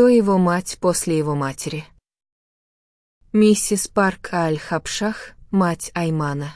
Кто его мать после его матери? Миссис Парк Аль-Хабшах, мать Аймана.